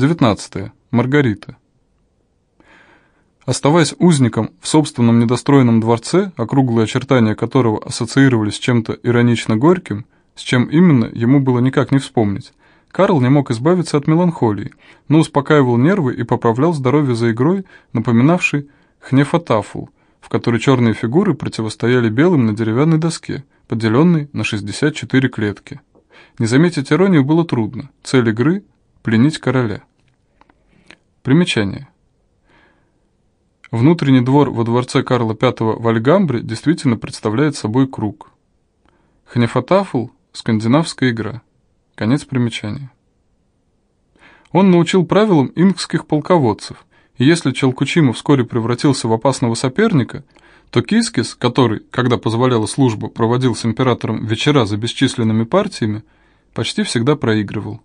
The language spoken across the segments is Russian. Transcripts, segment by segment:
19. Маргарита. Оставаясь узником в собственном недостроенном дворце, округлые очертания которого ассоциировались с чем-то иронично горьким, с чем именно ему было никак не вспомнить, Карл не мог избавиться от меланхолии, но успокаивал нервы и поправлял здоровье за игрой, напоминавшей хнефатафул, в которой черные фигуры противостояли белым на деревянной доске, поделенной на 64 клетки. Не заметить иронию было трудно. Цель игры – пленить короля. Примечание. Внутренний двор во дворце Карла V в Альгамбре действительно представляет собой круг. Хнефатафл – скандинавская игра. Конец примечания. Он научил правилам инкских полководцев, и если Челкучима вскоре превратился в опасного соперника, то Кискис, который, когда позволяла служба, проводил с императором вечера за бесчисленными партиями, почти всегда проигрывал.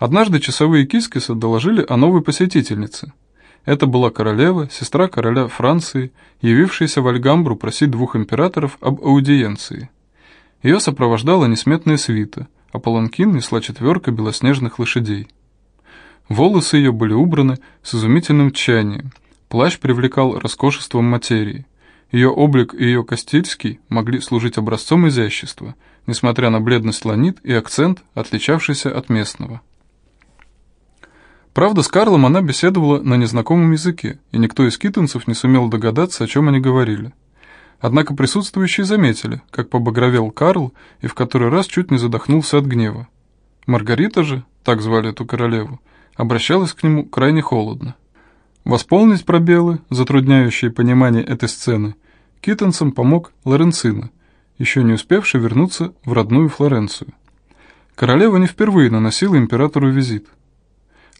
Однажды часовые Кискиса доложили о новой посетительнице – это была королева, сестра короля Франции, явившаяся в Альгамбру просить двух императоров об аудиенции. Ее сопровождала несметная свита, а паланкин несла четверка белоснежных лошадей. Волосы ее были убраны с изумительным тщанием, плащ привлекал роскошеством материи. Ее облик и ее костильский могли служить образцом изящества, несмотря на бледность ланит и акцент, отличавшийся от местного. Правда, с Карлом она беседовала на незнакомом языке, и никто из китонцев не сумел догадаться, о чем они говорили. Однако присутствующие заметили, как побагровел Карл и в который раз чуть не задохнулся от гнева. Маргарита же, так звали эту королеву, обращалась к нему крайне холодно. Восполнить пробелы, затрудняющие понимание этой сцены, китонцам помог Лоренцино, еще не успевший вернуться в родную Флоренцию. Королева не впервые наносила императору визит –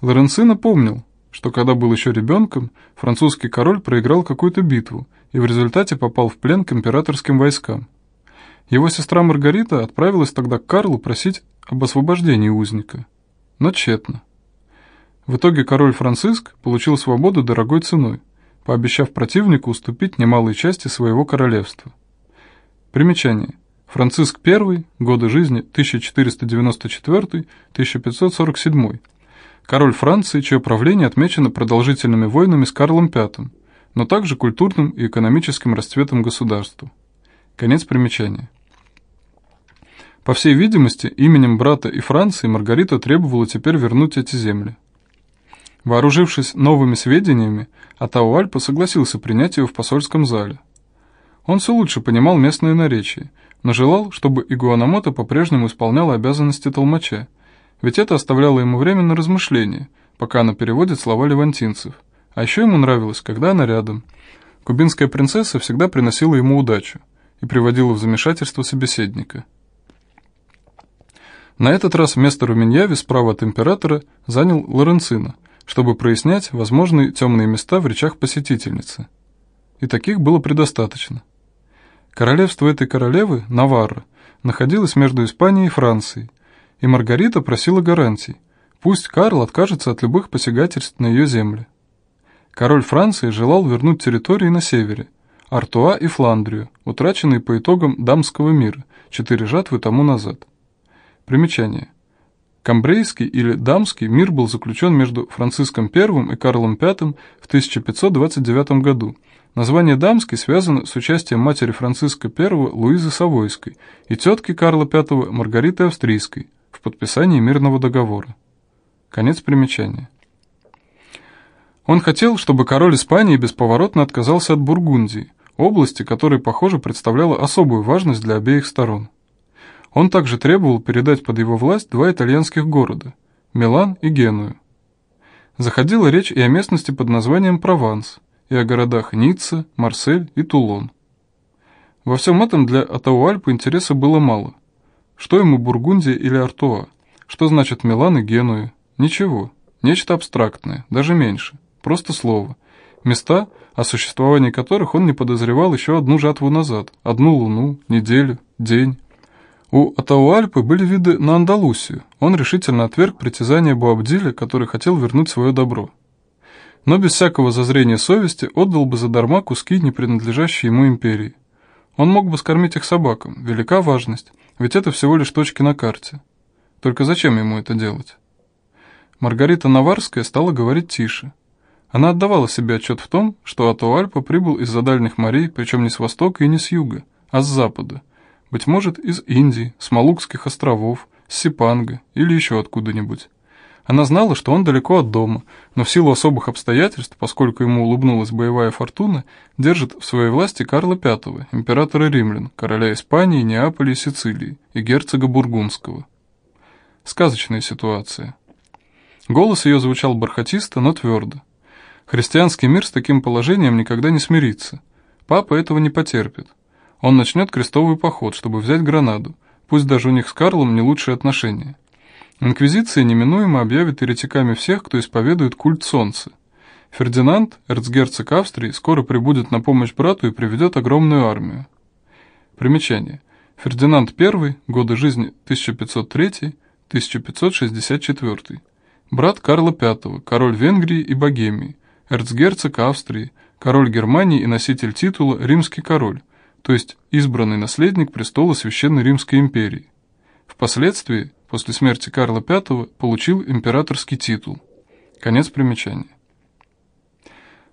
Лоренцино помнил, что когда был еще ребенком, французский король проиграл какую-то битву и в результате попал в плен к императорским войскам. Его сестра Маргарита отправилась тогда к Карлу просить об освобождении узника, но тщетно. В итоге король Франциск получил свободу дорогой ценой, пообещав противнику уступить немалой части своего королевства. Примечание. Франциск I, годы жизни 1494-1547, король Франции, чье правление отмечено продолжительными войнами с Карлом V, но также культурным и экономическим расцветом государства. Конец примечания. По всей видимости, именем брата и Франции Маргарита требовала теперь вернуть эти земли. Вооружившись новыми сведениями, Атауальпа согласился принять ее в посольском зале. Он все лучше понимал местные наречия, но желал, чтобы Игуанамото по-прежнему исполняла обязанности толмача, ведь это оставляло ему время на размышление, пока она переводит слова левантинцев. А еще ему нравилось, когда она рядом. Кубинская принцесса всегда приносила ему удачу и приводила в замешательство собеседника. На этот раз место Руменьяви справа от императора занял Лоренцино, чтобы прояснять возможные темные места в речах посетительницы. И таких было предостаточно. Королевство этой королевы, Наварра, находилось между Испанией и Францией, и Маргарита просила гарантий. Пусть Карл откажется от любых посягательств на ее земли. Король Франции желал вернуть территории на севере, Артуа и Фландрию, утраченные по итогам Дамского мира, четыре жатвы тому назад. Примечание. Камбрейский или Дамский мир был заключен между Франциском I и Карлом V в 1529 году. Название Дамский связано с участием матери Франциска I Луизы Савойской и тетки Карла V Маргариты Австрийской, в подписании мирного договора. Конец примечания. Он хотел, чтобы король Испании бесповоротно отказался от Бургундии, области, которая, похоже, представляла особую важность для обеих сторон. Он также требовал передать под его власть два итальянских города – Милан и Геную. Заходила речь и о местности под названием Прованс, и о городах Ницца, Марсель и Тулон. Во всем этом для Атауальпа интереса было мало. Что ему Бургундия или Артуа? Что значит Милан и Генуя? Ничего. Нечто абстрактное, даже меньше. Просто слово. Места, о существовании которых он не подозревал еще одну жатву назад. Одну луну, неделю, день. У Атауальпы были виды на Андалусию. Он решительно отверг притязание Буабдиля, который хотел вернуть свое добро. Но без всякого зазрения совести отдал бы задарма куски, не принадлежащие ему империи. Он мог бы скормить их собакам, велика важность, ведь это всего лишь точки на карте. Только зачем ему это делать? Маргарита Наварская стала говорить тише. Она отдавала себе отчет в том, что Атуальпа прибыл из-за дальних морей, причем не с востока и не с юга, а с запада. Быть может, из Индии, с Малукских островов, с Сипанга или еще откуда-нибудь. Она знала, что он далеко от дома, но в силу особых обстоятельств, поскольку ему улыбнулась боевая фортуна, держит в своей власти Карла V, императора римлян, короля Испании, Неаполя и Сицилии и герцога Бургундского. Сказочная ситуация. Голос ее звучал бархатисто, но твердо. Христианский мир с таким положением никогда не смирится. Папа этого не потерпит. Он начнет крестовый поход, чтобы взять Гранаду, пусть даже у них с Карлом не лучшие отношения. Инквизиция неминуемо объявит еретиками всех, кто исповедует культ солнца. Фердинанд, эрцгерцог Австрии, скоро прибудет на помощь брату и приведет огромную армию. Примечание. Фердинанд I, годы жизни 1503-1564. Брат Карла V, король Венгрии и Богемии, эрцгерцог Австрии, король Германии и носитель титула «Римский король», то есть избранный наследник престола Священной Римской империи. Впоследствии, после смерти Карла V, получил императорский титул. Конец примечания.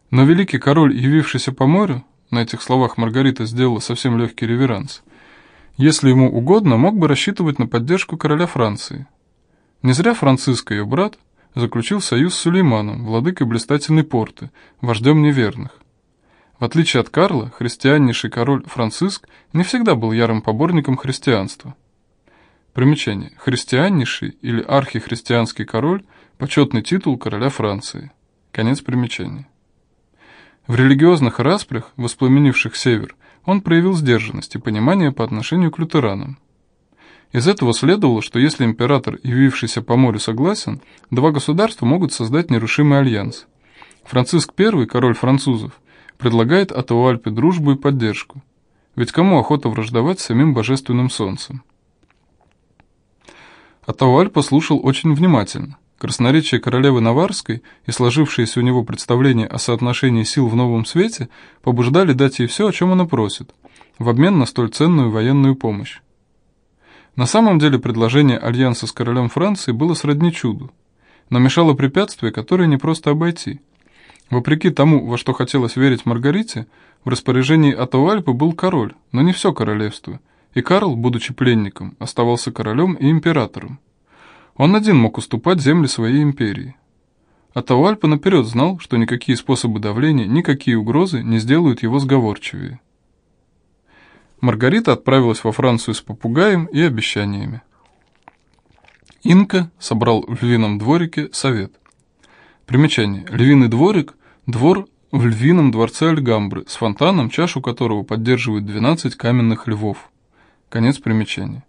Но великий король, явившийся по морю, на этих словах Маргарита сделала совсем легкий реверанс, если ему угодно, мог бы рассчитывать на поддержку короля Франции. Не зря Франциск, ее брат, заключил союз с Сулейманом, владыкой блистательной порты, вождем неверных. В отличие от Карла, христианнейший король Франциск не всегда был ярым поборником христианства. Примечание. Христианнейший или архихристианский король – почетный титул короля Франции. Конец примечания. В религиозных распрях, воспламенивших север, он проявил сдержанность и понимание по отношению к лютеранам. Из этого следовало, что если император, явившийся по морю, согласен, два государства могут создать нерушимый альянс. Франциск I, король французов, предлагает Атауальпе дружбу и поддержку. Ведь кому охота враждовать самим божественным солнцем? Атауальпа слушал очень внимательно. Красноречие королевы Наварской и сложившееся у него представление о соотношении сил в новом свете побуждали дать ей все, о чем она просит, в обмен на столь ценную военную помощь. На самом деле предложение альянса с королем Франции было сродни чуду, но мешало препятствие, которое не просто обойти. Вопреки тому, во что хотелось верить Маргарите, в распоряжении Атауальпы был король, но не все королевство, и Карл, будучи пленником, оставался королем и императором. Он один мог уступать земли своей империи. Атауальпа наперед знал, что никакие способы давления, никакие угрозы не сделают его сговорчивее. Маргарита отправилась во Францию с попугаем и обещаниями. Инка собрал в львином дворике совет. Примечание. Львиный дворик – двор в львином дворце Альгамбры, с фонтаном, чашу которого поддерживают 12 каменных львов. Конец примечания.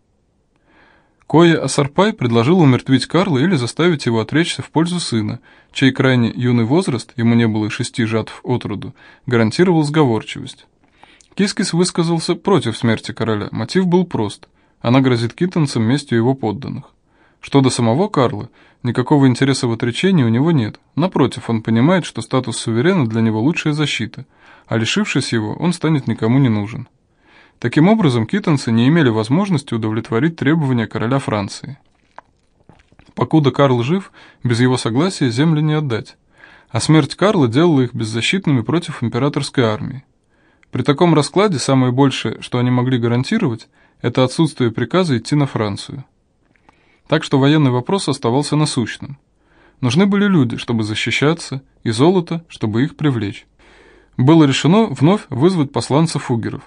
Коя Асарпай предложил умертвить Карла или заставить его отречься в пользу сына, чей крайне юный возраст, ему не было и шести жатв от роду, гарантировал сговорчивость. Кискис высказался против смерти короля. Мотив был прост. Она грозит китанцам местью его подданных. Что до самого Карла, никакого интереса в отречении у него нет. Напротив, он понимает, что статус суверена для него лучшая защита, а лишившись его, он станет никому не нужен. Таким образом, китанцы не имели возможности удовлетворить требования короля Франции. Покуда Карл жив, без его согласия земли не отдать. А смерть Карла делала их беззащитными против императорской армии. При таком раскладе самое большее, что они могли гарантировать, это отсутствие приказа идти на Францию. Так что военный вопрос оставался насущным. Нужны были люди, чтобы защищаться, и золото, чтобы их привлечь. Было решено вновь вызвать посланца Фугеров.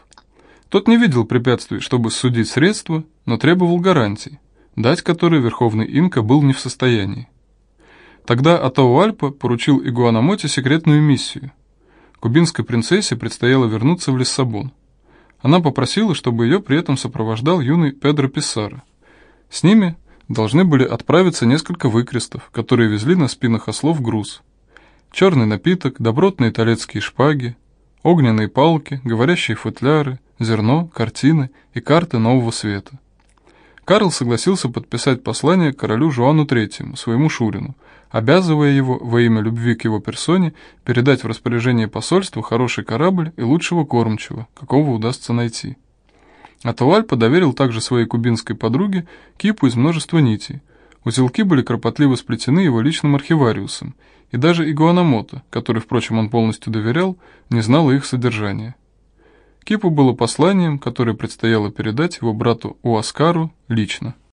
Тот не видел препятствий, чтобы судить средства, но требовал гарантий, дать которые Верховный Инка был не в состоянии. Тогда Атауальпа поручил Игуанамоте секретную миссию – Кубинской принцессе предстояло вернуться в Лиссабон. Она попросила, чтобы ее при этом сопровождал юный Педро Писсаро. С ними должны были отправиться несколько выкрестов, которые везли на спинах ослов груз. Черный напиток, добротные талецкие шпаги, огненные палки, говорящие футляры, зерно, картины и карты нового света. Карл согласился подписать послание королю Жуану III, своему Шурину, обязывая его во имя любви к его персоне передать в распоряжение посольства хороший корабль и лучшего кормчего, какого удастся найти. Атауальпа доверил также своей кубинской подруге кипу из множества нитей, Узелки были кропотливо сплетены его личным архивариусом, и даже Игуанамото, который, впрочем, он полностью доверял, не знал их содержания. Кипу было посланием, которое предстояло передать его брату Уаскару лично.